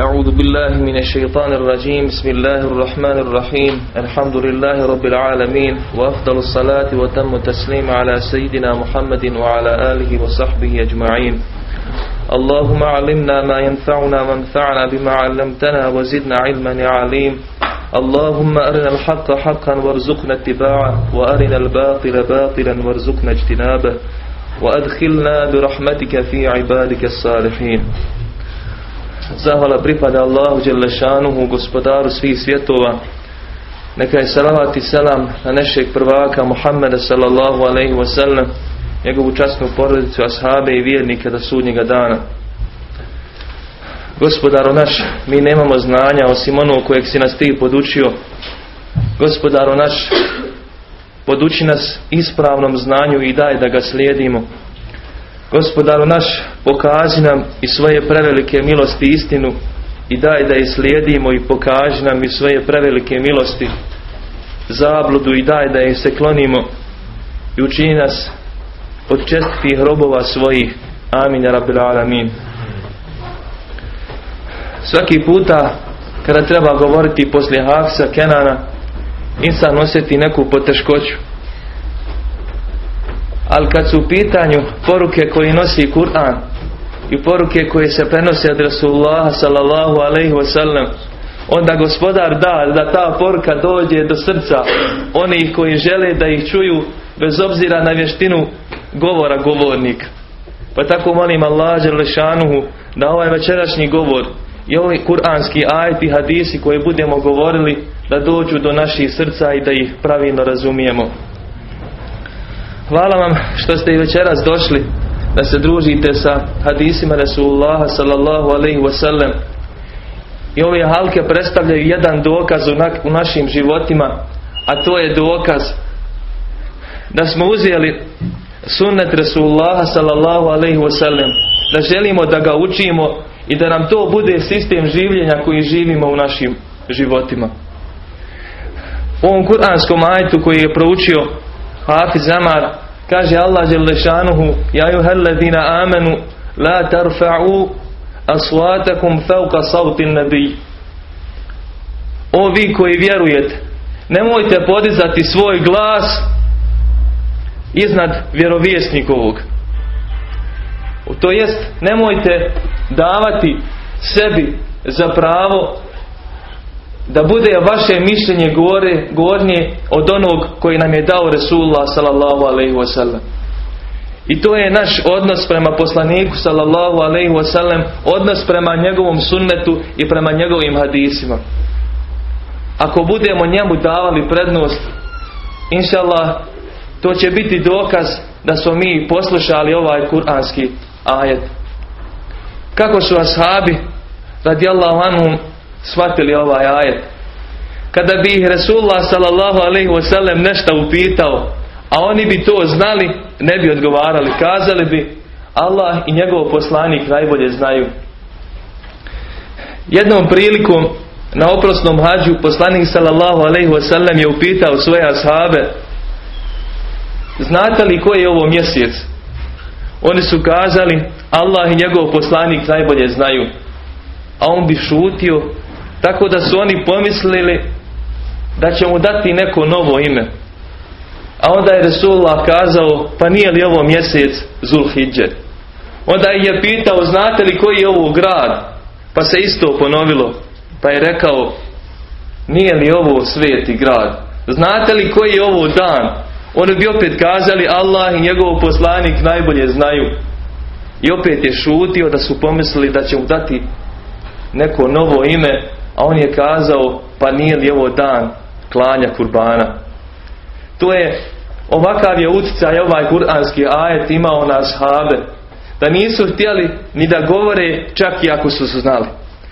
أعوذ بالله من الشيطان الرجيم. بسم الله الرحمن الرحيم. الحمد لله رب العالمين وأفضل الصلاة وتم التسليم على سيدنا محمد وعلى آله وصحبه أجمعين. اللهم علمنا ما ينفعنا وانفعنا بما علمتنا وزدنا علما يا عليم. اللهم أرنا الحق حقا وارزقنا اتباعه وأرنا الباطل باطلا وارزقنا اجتنابه وأدخلنا برحمتك في عبادك الصالحين. Zahvala pripada Allahu Đelešanuhu, gospodaru svih svjetova. Neka je salavat i selam na našeg prvaka Muhammeda sallallahu alaihi wasallam, njegovu časnu porodicu, ashabe i vjernike do sudnjega dana. Gospodaru naš, mi nemamo znanja osim onog kojeg si nas ti podučio. Gospodaru naš, poduči nas ispravnom znanju i daj da ga slijedimo. Gospodaru naš, pokaži nam i svoje prevelike milosti istinu i daj da je slijedimo i pokaži nam i svoje prevelike milosti zabludu i daj da je se klonimo i učini nas od čestitih robova svojih. Amin, rabbil alamin. Svaki puta kada treba govoriti poslije Hafsa Kenana, insan osjeti neku poteškoću. Ali kad su u pitanju poruke koje nosi Kur'an i poruke koje se prenose od Rasulullah sallallahu alaihi wasallam, onda gospodar da da ta poruka dođe do srca onih koji žele da ih čuju bez obzira na vještinu govora govornika. Pa tako molim Allah Đelešanuhu da ovaj večerašnji govor i ovi kuranski ajti hadisi koje budemo govorili da dođu do naših srca i da ih pravilno razumijemo. Hvala vam što ste i večeras došli da se družite sa hadisima Rasulullaha sallallahu alaihi wasallam i ove halke predstavljaju jedan dokaz u našim životima a to je dokaz da smo uzeli sunnet Rasulullaha sallallahu alaihi wasallam da želimo da ga učimo i da nam to bude sistem življenja koji živimo u našim životima. U ovom kuranskom ajtu koji je proučio Hafiz Amar kaže Allah Đelešanuhu Ja juhalladina amenu la tarfa'u aswatakum fauka sautin nabi O vi koji vjerujete nemojte podizati svoj glas iznad vjerovjesnikovog. To jest nemojte davati sebi za pravo da bude vaše mišljenje gore, gornje od onog koji nam je dao Resulullah sallallahu alaihi wasallam. I to je naš odnos prema poslaniku sallallahu alaihi wasallam, odnos prema njegovom sunnetu i prema njegovim hadisima. Ako budemo njemu davali prednost, inša Allah, to će biti dokaz da smo mi poslušali ovaj kuranski ajet. Kako su ashabi radijallahu anhum shvatili ovaj ajet? Kada bi ih Resulullah wasallam nešto upitao, a oni bi to znali, ne bi odgovarali. Kazali bi Allah i njegov poslanik najbolje znaju. Jednom prilikom na oprosnom hađu poslanik sallallahu alaihi wasallam je upitao svoje ashabe Znate li koji je ovo mjesec? Oni su kazali Allah i njegov poslanik najbolje znaju. A on bi šutio tako da su oni pomislili da će mu dati neko novo ime. A onda je Resulullah kazao pa nije li ovo mjesec Zulhidže? Onda je pitao znate li koji je ovo grad? Pa se isto ponovilo. Pa je rekao nije li ovo sveti grad? Znate li koji je ovo dan? Oni bi opet kazali Allah i njegov poslanik najbolje znaju. I opet je šutio da su pomislili da će mu dati neko novo ime, a on je kazao pa nije li ovo dan klanja kurbana. To je ovakav je utjecaj ovaj kuranski ajet imao na ashabe. Da nisu htjeli ni da govore čak i ako su znali.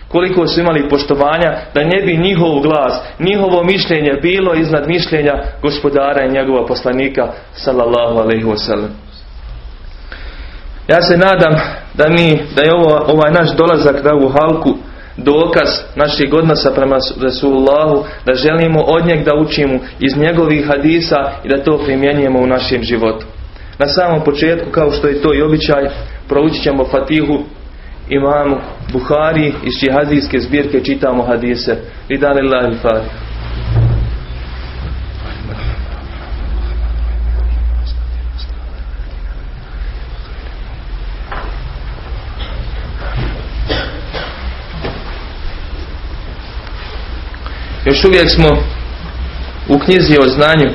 Koliko su imali poštovanja da ne bi njihov glas, njihovo mišljenje bilo iznad mišljenja gospodara i njegova poslanika sallallahu alaihi wasallam. Ja se nadam da mi, da je ovo, ovaj naš dolazak na ovu halku dokaz našeg odnosa prema Resulullahu, da želimo od njeg da učimo iz njegovih hadisa i da to primjenjujemo u našem životu. Na samom početku, kao što je to i običaj, proučit ćemo Fatihu imamu Buhari iz čije zbirke čitamo hadise. I dan Još uvijek smo u knjizi o znanju.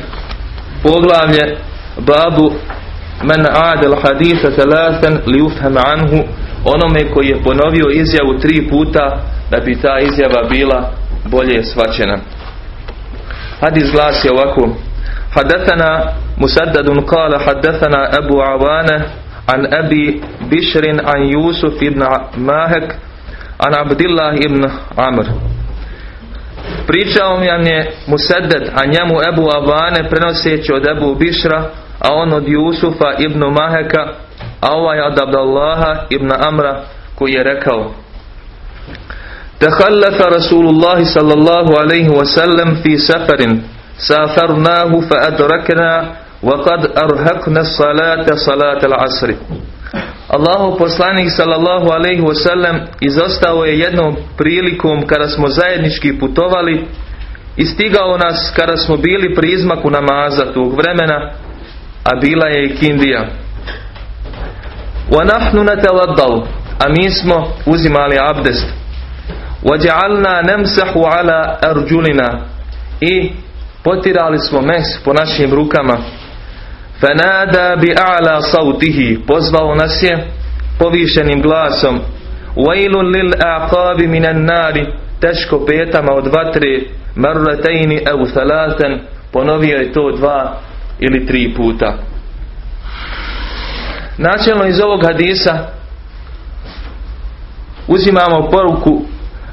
Poglavlje babu men adel haditha thalasan li ufhem anhu. Onome koji je ponovio izjavu tri puta da bi ta izjava bila bolje svačena. Hadis glasi ovako. Hadathana Musaddadun kala hadathana Abu Awana an Abi Bishrin an Yusuf ibn Mahek an Abdillah ibn Amr. Pričao mi je Musaddad, a njemu Ebu Avane prenoseći od Ebu Bišra, a on od Jusufa ibn Maheka, a ovaj od Abdallaha ibn Amra koji je rekao تخلف رسول الله صلى الله عليه وسلم في سفر سافرناه فأدركنا وقد أرهقنا الصلاة صلاة العصر Allahu poslanik sallallahu alaihi wasallam izostao je jednom prilikom kada smo zajednički putovali i stigao nas kada smo bili pri izmaku namaza tog vremena, a bila je i kindija. وَنَحْنُ نَتَوَدَّلُ A mi smo uzimali abdest. وَجَعَلْنَا نَمْسَحُ عَلَى أَرْجُلِنَا I potirali smo mes po našim rukama. Fenada bi a'la sautihi, pozvao nas je povišenim glasom. Wailun lil aqabi minan teško petama od vatre, marratejni au thalatan, ponovio je to dva ili tri puta. Načelno iz ovog hadisa uzimamo poruku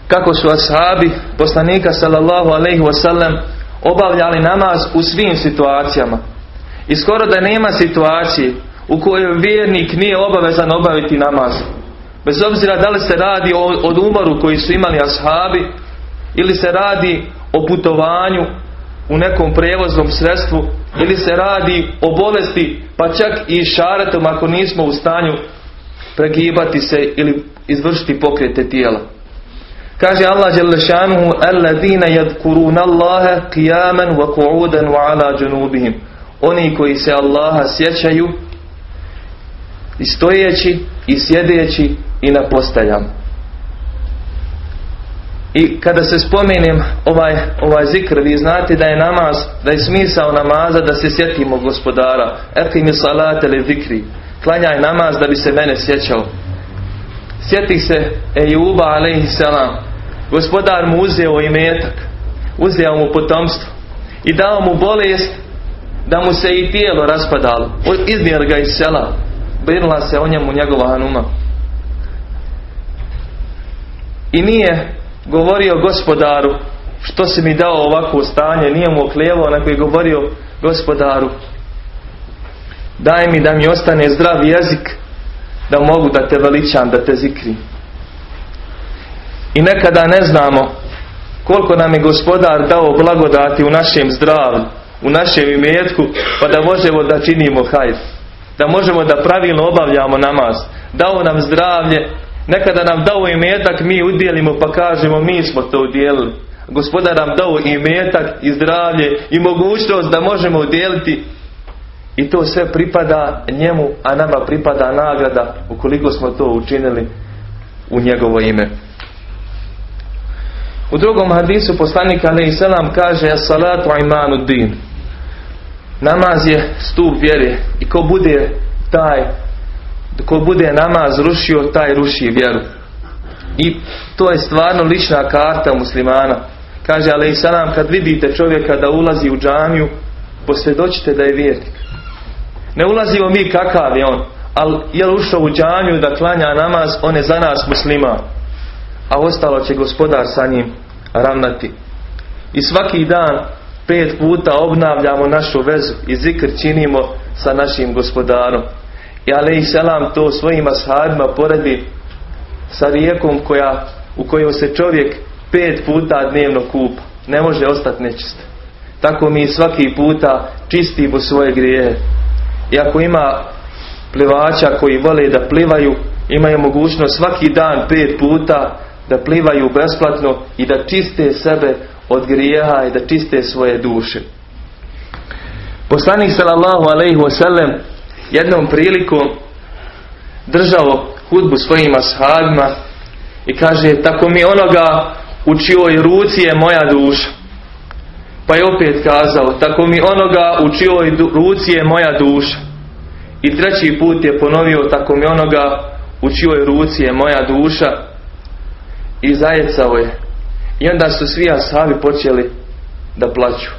kako su ashabi poslanika sallallahu alaihi wasallam obavljali namaz u svim situacijama i skoro da nema situacije u kojoj vjernik nije obavezan obaviti namaz. Bez obzira da li se radi od umoru koji su imali ashabi ili se radi o putovanju u nekom prevoznom sredstvu ili se radi o bolesti pa čak i šaretom ako nismo u stanju pregibati se ili izvršiti pokrete tijela. Kaže Allah Đelešanuhu Alladina yadkuruna Allaha qiyaman wa qu'udan wa ala junubihim. Oni koji se Allaha sjećaju i stojeći i sjedeći i na postaljama. I kada se spomenem ovaj, ovaj zikr, vi znate da je namaz, da je smisao namaza da se sjetimo gospodara. mi salate li zikri. Klanjaj namaz da bi se mene sjećao. Sjeti se Ejuba alaihi salam. Gospodar mu uzeo imetak. Uzeo mu potomstvo. I dao mu bolest da mu se i tijelo raspadalo. Iznijel ga iz sela. Brinula se o njemu njegova hanuma. I nije govorio gospodaru što si mi dao ovako stanje, nije mu oklijevao, nego je govorio gospodaru daj mi da mi ostane zdrav jezik da mogu da te veličam, da te zikrim. I nekada ne znamo koliko nam je gospodar dao blagodati u našem zdravlju, u našem imetku, pa da možemo da činimo hajf. Da možemo da pravilno obavljamo namaz. Dao nam zdravlje, Nekada nam dao imetak, mi udjelimo pa kažemo mi smo to udjelili. Gospodar nam dao imetak i zdravlje i mogućnost da možemo udjeliti i to sve pripada njemu, a nama pripada nagrada ukoliko smo to učinili u njegovo ime. U drugom hadisu poslanik alaih selam kaže salatu imanu din. Namaz je stup vjere i ko bude taj ko bude namaz rušio, taj ruši vjeru. I to je stvarno lična karta muslimana. Kaže, ali salam, kad vidite čovjeka da ulazi u džamiju, posvjedočite da je vjernik. Ne ulazimo mi kakav je on, ali je ušao u džamiju da klanja namaz, on je za nas muslima. A ostalo će gospodar sa njim ravnati. I svaki dan pet puta obnavljamo našu vezu i zikr činimo sa našim gospodarom. I alaih selam to svojim ashabima poredi sa rijekom koja, u kojoj se čovjek pet puta dnevno kupa. Ne može ostati nečist. Tako mi svaki puta čistimo svoje grijehe. I ako ima plivača koji vole da plivaju, imaju mogućnost svaki dan pet puta da plivaju besplatno i da čiste sebe od grijeha i da čiste svoje duše. Poslanik sallallahu alejhi ve jednom prilikom držao hudbu svojim ashabima i kaže tako mi onoga u čijoj ruci je moja duša. Pa je opet kazao tako mi onoga u čijoj ruci je moja duša. I treći put je ponovio tako mi onoga u čijoj ruci je moja duša i zajecao je. I onda su svi ashabi počeli da plaću.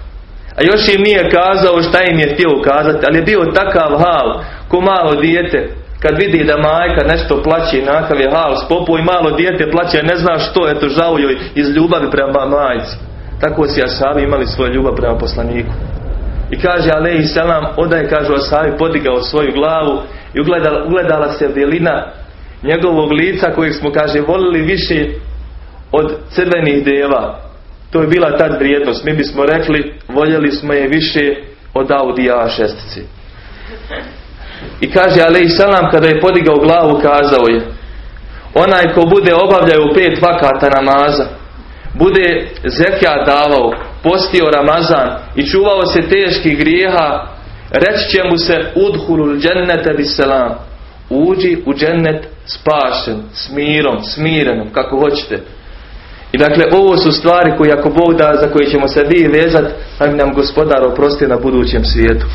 A još im nije kazao šta im je htio kazati, ali je bio takav hal, ko malo dijete, kad vidi da majka nešto plaće i nakav je hal, spopu i malo dijete plaće, ne zna što, eto žao joj iz ljubavi prema majci. Tako si ashabi imali svoju ljubav prema poslaniku. I kaže i selam, onda je kaže Asavi podigao svoju glavu i ugledala, ugledala se bjelina njegovog lica kojeg smo kaže volili više od crvenih deva. To je bila tad vrijednost. Mi bismo rekli voljeli smo je više od Audi A6. I kaže i salam kada je podigao glavu kazao je onaj ko bude obavljao pet vakata namaza bude zekija davao postio Ramazan i čuvao se teških grijeha, reći će mu se udhulul džennete biselam. Uđi u džennet spašen, s mirom, smirenom, kako hoćete. I dakle, ovo su stvari koje ako Bog da, za koje ćemo se vi vezati, pa mi nam gospodar oprosti na budućem svijetu.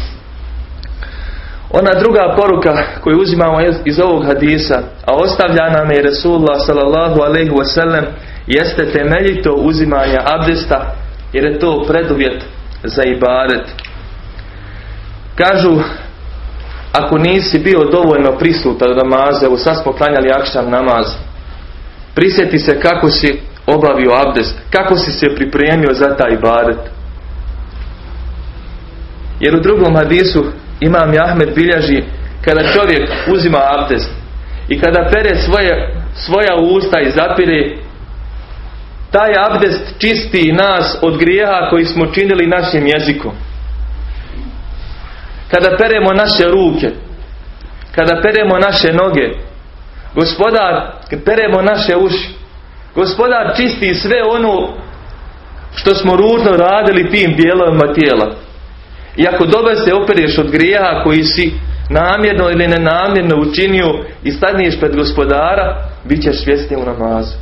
Ona druga poruka koju uzimamo iz ovog hadisa, a ostavlja nam je Resulullah sallallahu alaihi wasallam, jeste temeljito uzimanje abdesta jer je to preduvjet za ibadet. Kažu, ako nisi bio dovoljno prisutan namaze, u sad smo klanjali akšan namaz, prisjeti se kako si obavio abdest, kako si se pripremio za taj ibadet. Jer u drugom hadisu Imam Jahmed bilježi kada čovjek uzima abdest i kada pere svoje, svoja usta i zapire taj abdest čisti nas od grijeha koji smo činili našim jezikom. Kada peremo naše ruke, kada peremo naše noge, gospodar, peremo naše uši, gospodar čisti sve ono što smo ružno radili tim dijelovima tijela. I ako dobro se opereš od grijeha koji si namjerno ili nenamjerno učinio i stadniješ pred gospodara, bit ćeš svjesni u namazu.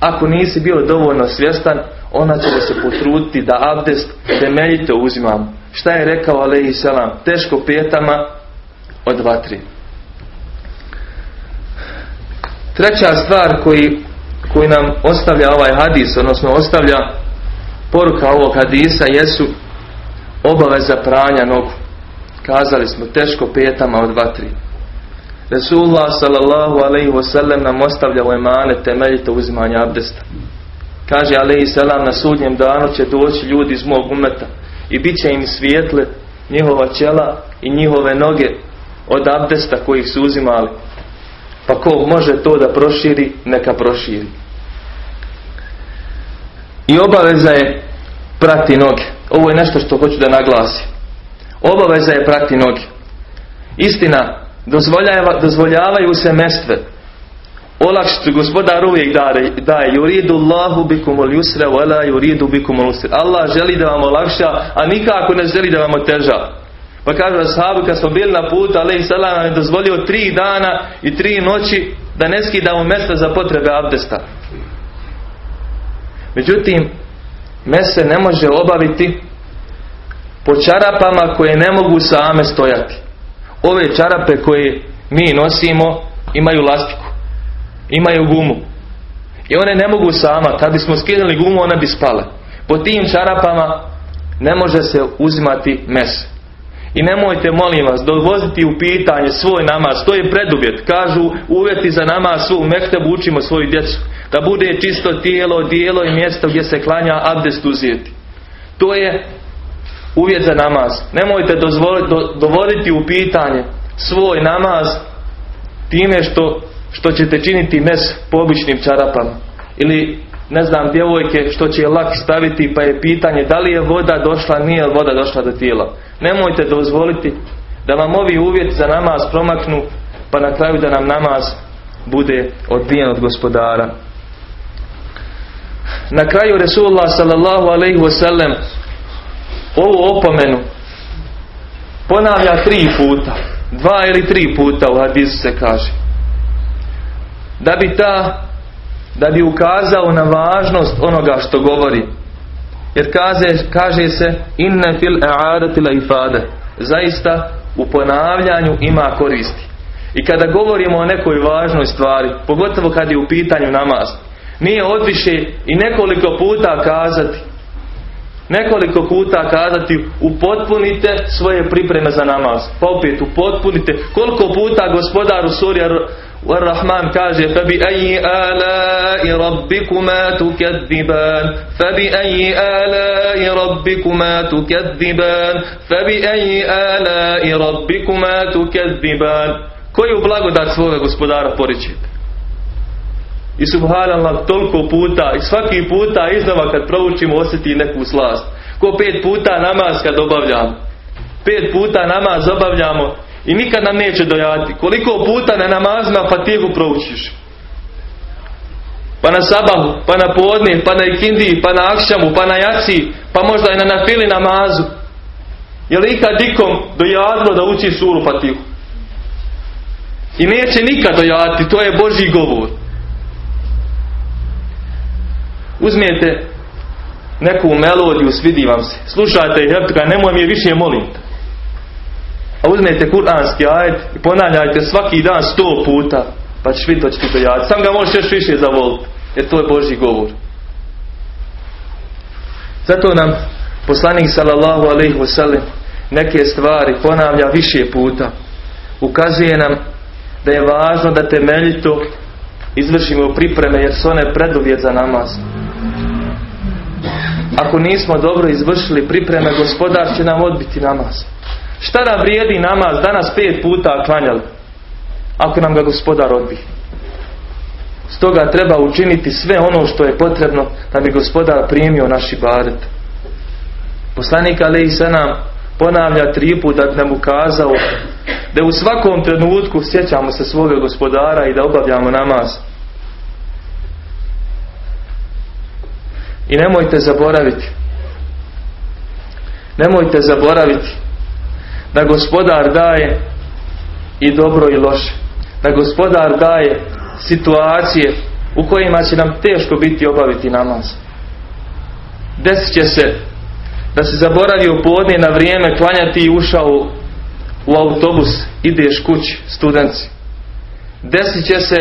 Ako nisi bio dovoljno svjestan, ona će se potruditi da abdest temeljito uzimam. Šta je rekao Alehi Selam? Teško petama od vatri. Treća stvar koji, koji nam ostavlja ovaj hadis, odnosno ostavlja poruka ovog hadisa, jesu obaveza pranja nogu. Kazali smo teško petama od vatri. Resulullah sallallahu alaihi wasallam nam ostavlja u emane temeljito uzimanje abdesta. Kaže alaihi salam na sudnjem danu će doći ljudi iz mog umeta i bit će im svijetle njihova čela i njihove noge od abdesta kojih su uzimali. Pa ko može to da proširi, neka proširi. I obaveza je prati noge. Ovo je nešto što hoću da naglasi. Obaveza je prati noge. Istina, dozvoljavaju se mestve. Olakšicu gospodar uvijek daje, yuridu Allahu bikumul yusra wala yuridu bikumul usra. Allah želi da vam olakša, a nikako ne želi da vam oteža. Pa kaže sahabu kad smo bili na putu, alaihi salam je dozvolio tri dana i tri noći da ne skidamo mesta za potrebe abdesta. Međutim, mese ne može obaviti po čarapama koje ne mogu same stojati ove čarape koje mi nosimo imaju lastiku, imaju gumu. I one ne mogu sama, kad bismo skinuli gumu one bi spale. Po tim čarapama ne može se uzimati mes. I nemojte, molim vas, dovoziti u pitanje svoj namaz. To je preduvjet. Kažu uvjeti za namaz su u mektebu učimo svoju djecu. Da bude čisto tijelo, dijelo i mjesto gdje se klanja abdest uzeti. To je uvjet za namaz. Nemojte dovoditi u pitanje svoj namaz time što, što ćete činiti mes po običnim čarapama. Ili ne znam djevojke što će lak staviti pa je pitanje da li je voda došla, nije voda došla do tijela. Nemojte dozvoliti da vam ovi uvjeti za namaz promaknu pa na kraju da nam namaz bude odbijen od gospodara. Na kraju Resulullah sallallahu alaihi wasallam ovu opomenu ponavlja tri puta. Dva ili tri puta u hadisu se kaže. Da bi ta da bi ukazao na važnost onoga što govori. Jer kaže, kaže se inne fil e'adati la ifade. Zaista u ponavljanju ima koristi. I kada govorimo o nekoj važnoj stvari, pogotovo kad je u pitanju namaz, nije odviše i nekoliko puta kazati nekoliko puta kazati upotpunite svoje pripreme za namaz. Pa opet upotpunite. Koliko puta gospodar u Ar-Rahman kaže فَبِأَيِّ آلَاءِ رَبِّكُمَا تُكَذِّبَانِ فَبِأَيِّ آلَاءِ رَبِّكُمَا تُكَذِّبَانِ فَبِأَيِّ آلَاءِ رَبِّكُمَا تُكَذِّبَانِ Koju blagodat svoga gospodara poričite? I subhanallah toliko puta i svaki puta iznova kad proučimo osjeti neku slast. Ko pet puta namaz kad obavljamo. Pet puta namaz obavljamo i nikad nam neće dojati. Koliko puta na namazima fatihu proučiš. Pa na sabahu, pa na podne, pa na ikindiji, pa na akšamu, pa na jaci, pa možda i na nafili namazu. Je li ikad ikom dojadilo da uči suru fatihu? I neće nikad dojati, to je Božji govor. Uzmijete neku melodiju, svidi vam se. Slušajte i nemoj mi je više molim. A uzmete kuranski ajet i ponavljajte svaki dan sto puta. Pa ćeš vidjeti, to će Sam ga možeš još više zavoliti. Jer to je Božji govor. Zato nam poslanik sallallahu alaihi wasallam neke stvari ponavlja više puta. Ukazuje nam da je važno da temeljito izvršimo pripreme jer su one preduvjet za namaz. Ako nismo dobro izvršili pripreme, gospodar će nam odbiti namaz. Šta nam vrijedi namaz danas pet puta klanjali? Ako nam ga gospodar odbi. Stoga treba učiniti sve ono što je potrebno da bi gospodar primio naši baret. Poslanik se nam ponavlja tri puta da nam ukazao da u svakom trenutku sjećamo se svoga gospodara i da obavljamo namaz. I nemojte zaboraviti. Nemojte zaboraviti da gospodar daje i dobro i loše. Da gospodar daje situacije u kojima će nam teško biti obaviti namaz. Desit će se da se zaboravio podne na vrijeme klanjati i ušao u autobus, ideš kući, studenci. Desit će se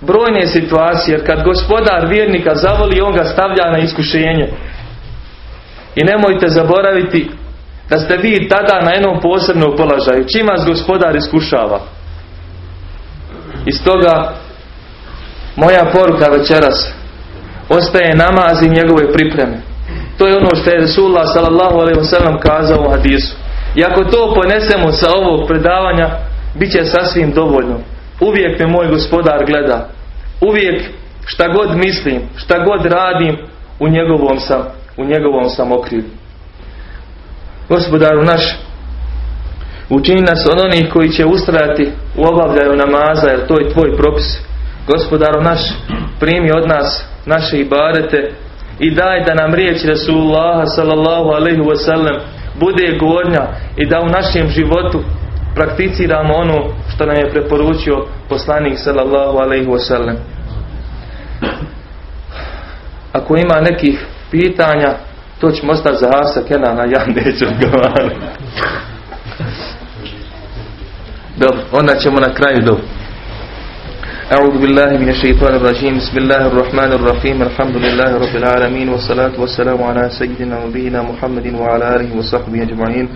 brojne situacije, jer kad gospodar vjernika zavoli, on ga stavlja na iskušenje. I nemojte zaboraviti da ste vi tada na jednom posebnom položaju. Čim vas gospodar iskušava. I stoga moja poruka večeras ostaje namaz i njegove pripreme. To je ono što je Resulullah wasallam kazao u hadisu. I ako to ponesemo sa ovog predavanja, bit će sasvim dovoljno. Uvijek me moj gospodar gleda. Uvijek šta god mislim, šta god radim, u njegovom sam, u njegovom sam okrivu. Gospodaru naš, učini nas od onih koji će ustrajati u obavljaju namaza, jer to je tvoj propis. Gospodaru naš, primi od nas naše ibadete i daj da nam riječ Rasulullah sallallahu alaihi wasallam bude gornja i da u našem životu prakticiramo ono što nam je preporučio poslanik sallallahu alaihi wasallam. Ako ima nekih pitanja, to ćemo ostati za Hasa Kenana, ja neću odgovarati. Dobro, onda ćemo na kraju dobro. أعوذ بالله من الشيطان الرجيم بسم الله الرحمن الرحيم الحمد لله رب العالمين والصلاة والسلام على سيدنا نبينا محمد وعلى آله وصحبه أجمعين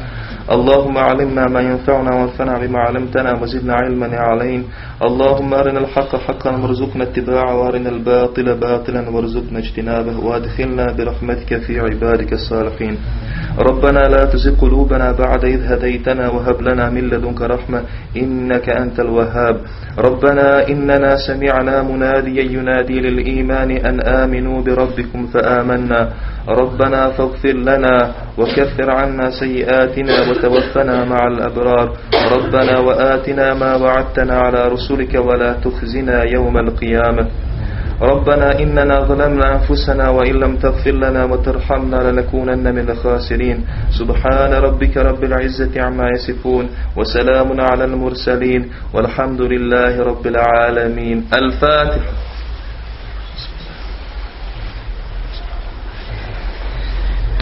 اللهم علمنا ما ينفعنا وانفعنا بما علمتنا وزدنا علما علين اللهم أرنا الحق حقا وارزقنا اتباعه وأرنا الباطل باطلا وارزقنا اجتنابه وأدخلنا برحمتك في عبادك الصالحين. ربنا لا تزغ قلوبنا بعد إذ هديتنا وهب لنا من لدنك رحمة إنك أنت الوهاب. ربنا إننا سمعنا مناديا ينادي للإيمان أن آمنوا بربكم فآمنا. ربنا فاغفر لنا وكفر عنا سيئاتنا وتوفنا مع الأبرار. ربنا وآتنا ما وعدتنا على رسلك ولا تخزنا يوم القيامة. ربنا إننا ظلمنا أنفسنا وإن لم تغفر لنا وترحمنا لنكونن من الخاسرين. سبحان ربك رب العزة عما يصفون وسلام على المرسلين. والحمد لله رب العالمين. الفاتح